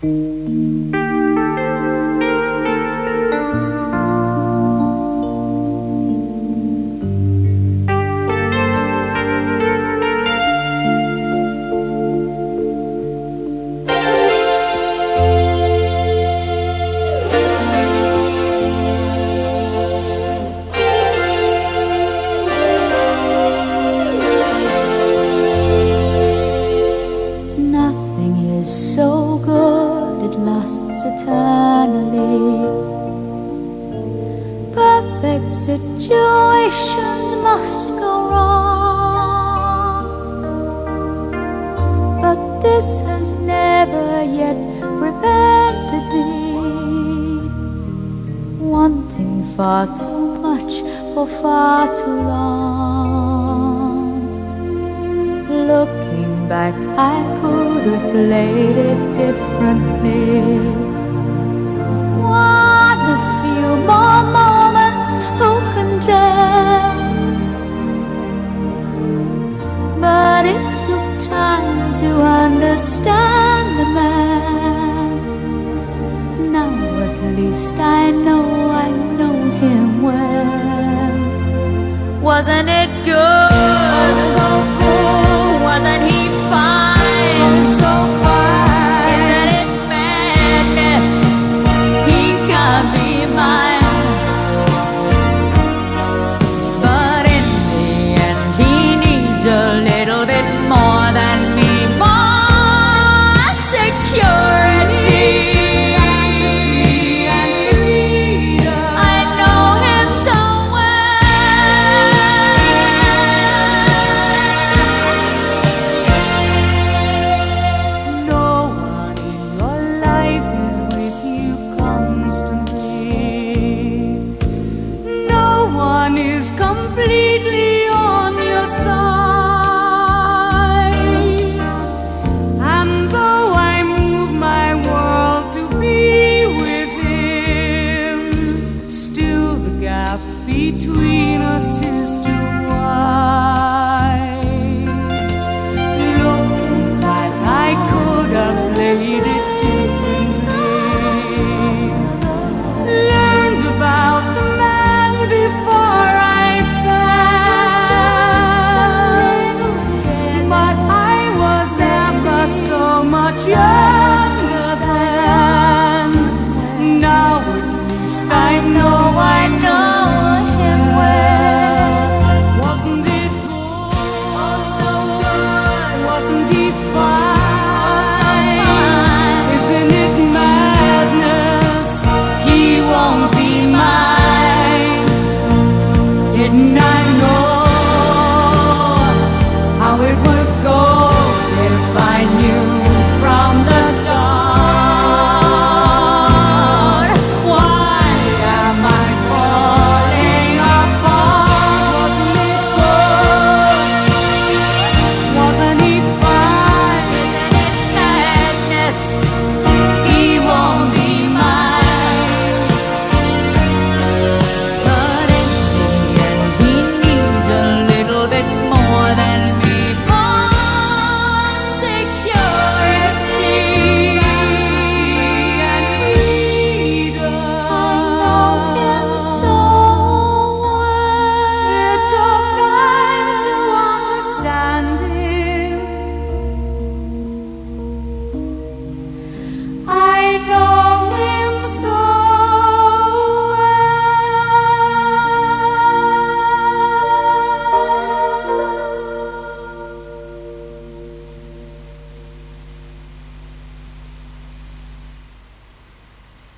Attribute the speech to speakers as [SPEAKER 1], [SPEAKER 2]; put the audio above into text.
[SPEAKER 1] Música far too much for far too long. Looking back, I could have played it differently. What a few more moments, who can tell? But it took time to.